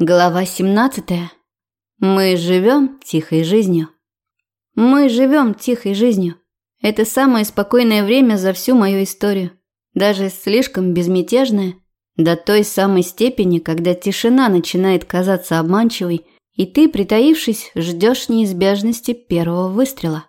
Глава 17. Мы живем тихой жизнью. Мы живем тихой жизнью. Это самое спокойное время за всю мою историю. Даже слишком безмятежное. До той самой степени, когда тишина начинает казаться обманчивой, и ты, притаившись, ждешь неизбежности первого выстрела.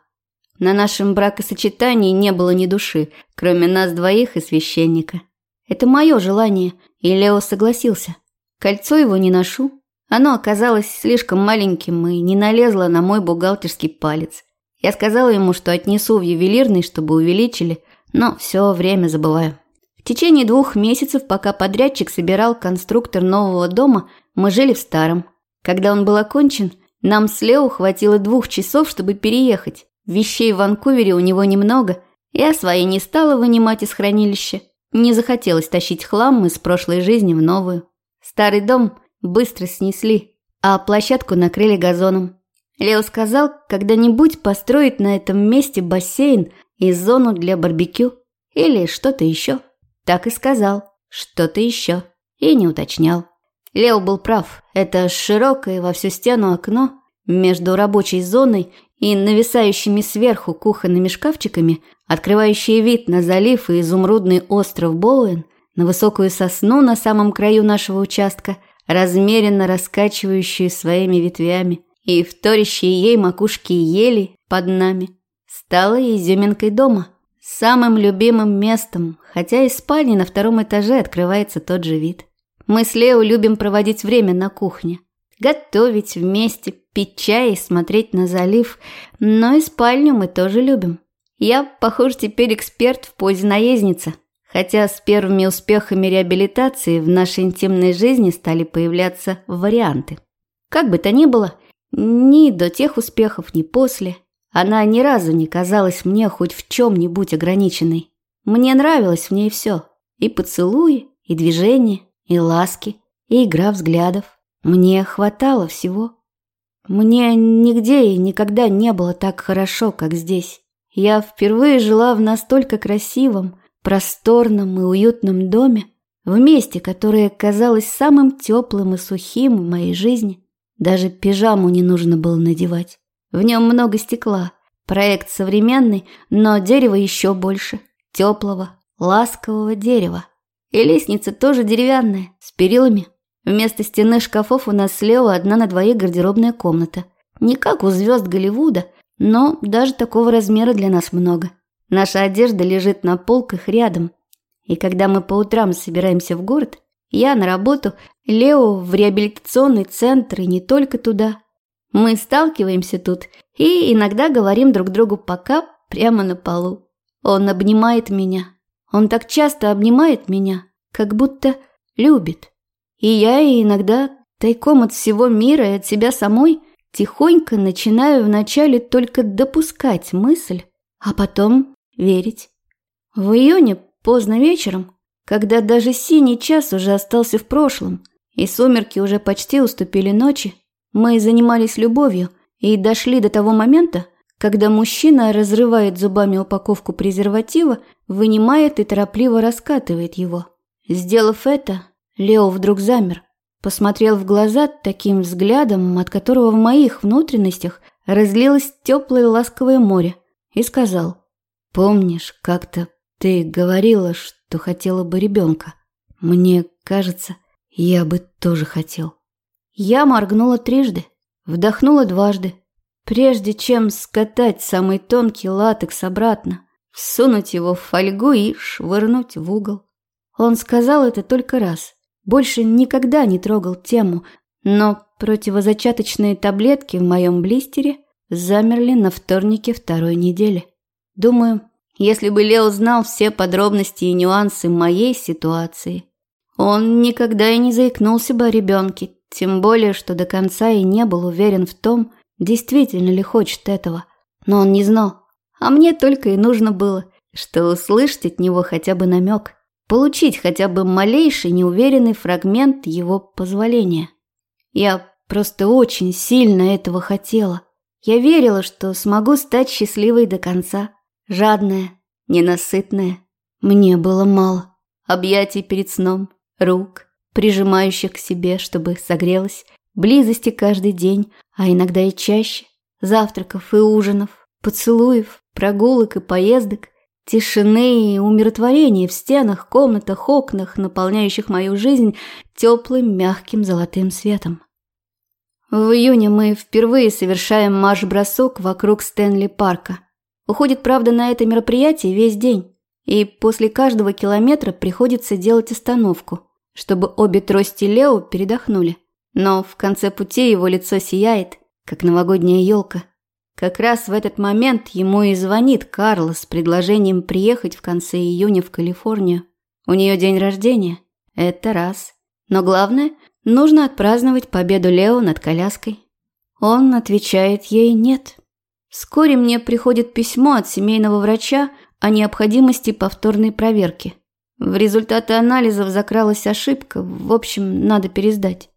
На нашем бракосочетании не было ни души, кроме нас двоих и священника. Это мое желание, и Лео согласился. Кольцо его не ношу. Оно оказалось слишком маленьким и не налезло на мой бухгалтерский палец. Я сказала ему, что отнесу в ювелирный, чтобы увеличили, но все время забываю. В течение двух месяцев, пока подрядчик собирал конструктор нового дома, мы жили в старом. Когда он был окончен, нам с Лео хватило двух часов, чтобы переехать. Вещей в Ванкувере у него немного. Я свои не стала вынимать из хранилища. Не захотелось тащить хлам из прошлой жизни в новую. Старый дом быстро снесли, а площадку накрыли газоном. Лео сказал, когда-нибудь построить на этом месте бассейн и зону для барбекю или что-то еще. Так и сказал, что-то еще, и не уточнял. Лео был прав, это широкое во всю стену окно между рабочей зоной и нависающими сверху кухонными шкафчиками, открывающие вид на залив и изумрудный остров Боуэн – на высокую сосну на самом краю нашего участка, размеренно раскачивающую своими ветвями, и вторящие ей макушки ели под нами, стала изюминкой дома, самым любимым местом, хотя из спальни на втором этаже открывается тот же вид. Мы с Лео любим проводить время на кухне, готовить вместе, пить чай и смотреть на залив, но и спальню мы тоже любим. Я, похож, теперь эксперт в позе наездницы – Хотя с первыми успехами реабилитации в нашей интимной жизни стали появляться варианты. Как бы то ни было, ни до тех успехов, ни после, она ни разу не казалась мне хоть в чем-нибудь ограниченной. Мне нравилось в ней все. И поцелуи, и движения, и ласки, и игра взглядов. Мне хватало всего. Мне нигде и никогда не было так хорошо, как здесь. Я впервые жила в настолько красивом, просторном и уютном доме, в месте, которое казалось самым теплым и сухим в моей жизни. Даже пижаму не нужно было надевать. В нем много стекла. Проект современный, но дерево еще больше. Теплого, ласкового дерева. И лестница тоже деревянная, с перилами. Вместо стены шкафов у нас слева одна на двоих гардеробная комната. Не как у звезд Голливуда, но даже такого размера для нас много. Наша одежда лежит на полках рядом. И когда мы по утрам собираемся в город, я на работу, Лео в реабилитационный центр и не только туда. Мы сталкиваемся тут и иногда говорим друг другу «пока» прямо на полу. Он обнимает меня. Он так часто обнимает меня, как будто любит. И я иногда тайком от всего мира и от себя самой тихонько начинаю вначале только допускать мысль, а потом верить. В июне, поздно вечером, когда даже синий час уже остался в прошлом, и сумерки уже почти уступили ночи, мы занимались любовью и дошли до того момента, когда мужчина разрывает зубами упаковку презерватива, вынимает и торопливо раскатывает его. Сделав это, Лео вдруг замер, посмотрел в глаза таким взглядом, от которого в моих внутренностях разлилось теплое ласковое море, и сказал – Помнишь, как-то ты говорила, что хотела бы ребенка? Мне кажется, я бы тоже хотел. Я моргнула трижды, вдохнула дважды, прежде чем скатать самый тонкий латекс обратно, всунуть его в фольгу и швырнуть в угол. Он сказал это только раз. Больше никогда не трогал тему, но противозачаточные таблетки в моем блистере замерли на вторнике второй недели. Думаю, если бы Лео знал все подробности и нюансы моей ситуации, он никогда и не заикнулся бы о ребенке, тем более, что до конца и не был уверен в том, действительно ли хочет этого. Но он не знал. А мне только и нужно было, что услышать от него хотя бы намек, получить хотя бы малейший неуверенный фрагмент его позволения. Я просто очень сильно этого хотела. Я верила, что смогу стать счастливой до конца. Жадная, ненасытная. Мне было мало. Объятий перед сном, рук, прижимающих к себе, чтобы согрелась, близости каждый день, а иногда и чаще, завтраков и ужинов, поцелуев, прогулок и поездок, тишины и умиротворения в стенах, комнатах, окнах, наполняющих мою жизнь теплым, мягким золотым светом. В июне мы впервые совершаем марш-бросок вокруг Стэнли-парка. Уходит, правда, на это мероприятие весь день, и после каждого километра приходится делать остановку, чтобы обе трости Лео передохнули. Но в конце пути его лицо сияет, как новогодняя елка. Как раз в этот момент ему и звонит Карла с предложением приехать в конце июня в Калифорнию. У нее день рождения. Это раз. Но главное, нужно отпраздновать победу Лео над коляской. Он отвечает ей «нет». Вскоре мне приходит письмо от семейного врача о необходимости повторной проверки. В результате анализов закралась ошибка, в общем, надо пересдать.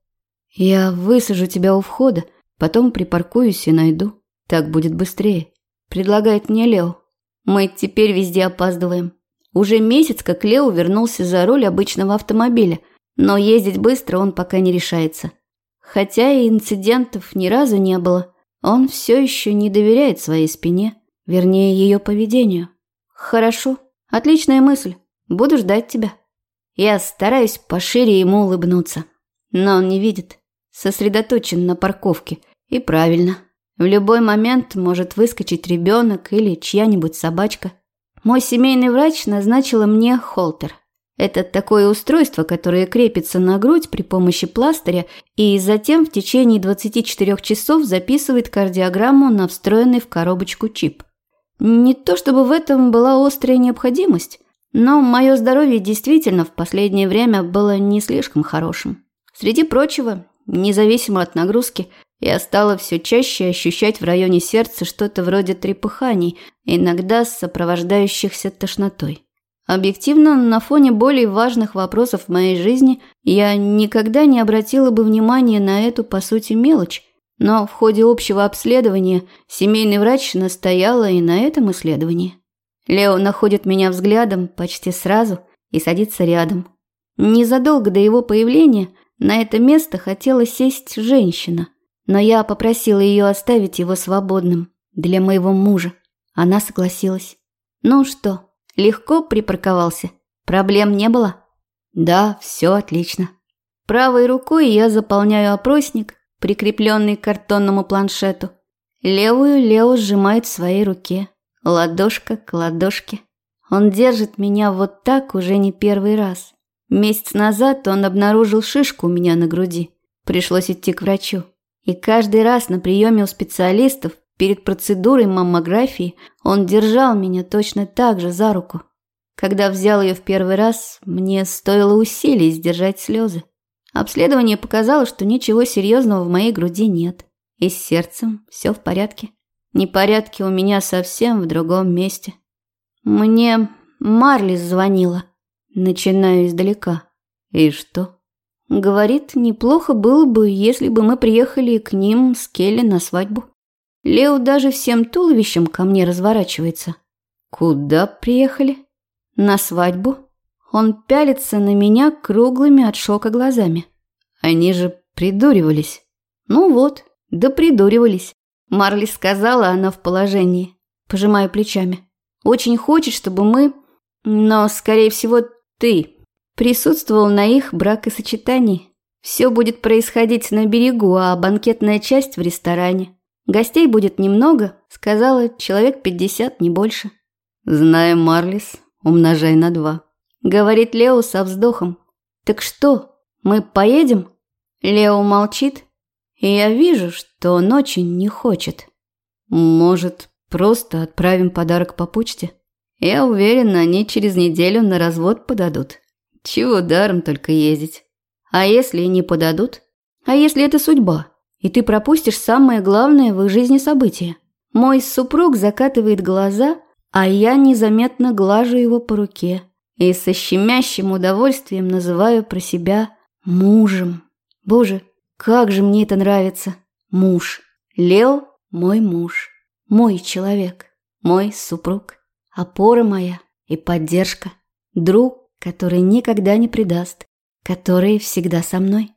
Я высажу тебя у входа, потом припаркуюсь и найду. Так будет быстрее. Предлагает мне Лео. Мы теперь везде опаздываем. Уже месяц, как Лео вернулся за руль обычного автомобиля, но ездить быстро он пока не решается. Хотя и инцидентов ни разу не было, он все еще не доверяет своей спине, вернее ее поведению. Хорошо, отличная мысль. Буду ждать тебя. Я стараюсь пошире ему улыбнуться, но он не видит сосредоточен на парковке. И правильно. В любой момент может выскочить ребенок или чья-нибудь собачка. Мой семейный врач назначила мне холтер. Это такое устройство, которое крепится на грудь при помощи пластыря и затем в течение 24 часов записывает кардиограмму на встроенный в коробочку чип. Не то чтобы в этом была острая необходимость, но мое здоровье действительно в последнее время было не слишком хорошим. Среди прочего, Независимо от нагрузки, я стала все чаще ощущать в районе сердца что-то вроде трепыханий, иногда сопровождающихся тошнотой. Объективно, на фоне более важных вопросов в моей жизни я никогда не обратила бы внимания на эту, по сути, мелочь. Но в ходе общего обследования семейный врач настояла и на этом исследовании. Лео находит меня взглядом почти сразу и садится рядом. Незадолго до его появления на это место хотела сесть женщина, но я попросила ее оставить его свободным для моего мужа. Она согласилась. Ну что, легко припарковался? Проблем не было? Да, все отлично. Правой рукой я заполняю опросник, прикрепленный к картонному планшету. Левую Лео сжимает в своей руке, ладошка к ладошке. Он держит меня вот так уже не первый раз. Месяц назад он обнаружил шишку у меня на груди. Пришлось идти к врачу. И каждый раз на приеме у специалистов перед процедурой маммографии он держал меня точно так же за руку. Когда взял ее в первый раз, мне стоило усилий сдержать слезы. Обследование показало, что ничего серьезного в моей груди нет. И с сердцем все в порядке. Непорядки у меня совсем в другом месте. Мне Марлис звонила. Начинаю издалека. И что? Говорит, неплохо было бы, если бы мы приехали к ним с Келли на свадьбу. Лео даже всем туловищем ко мне разворачивается. Куда приехали? На свадьбу. Он пялится на меня круглыми от шока глазами. Они же придуривались. Ну вот, да придуривались. Марли сказала, она в положении. Пожимаю плечами. Очень хочет, чтобы мы... Но, скорее всего, ты присутствовал на их бракосочетании. Все будет происходить на берегу, а банкетная часть в ресторане. Гостей будет немного, сказала, человек пятьдесят, не больше. Знаем, Марлис, умножай на два. Говорит Лео со вздохом. Так что, мы поедем? Лео молчит, и я вижу, что он очень не хочет. Может, просто отправим подарок по почте? Я уверен, они через неделю на развод подадут. Чего даром только ездить. А если не подадут? А если это судьба? И ты пропустишь самое главное в их жизни событие? Мой супруг закатывает глаза, а я незаметно глажу его по руке и со щемящим удовольствием называю про себя мужем. Боже, как же мне это нравится. Муж. Лео – мой муж. Мой человек. Мой супруг опора моя и поддержка, друг, который никогда не предаст, которые всегда со мной.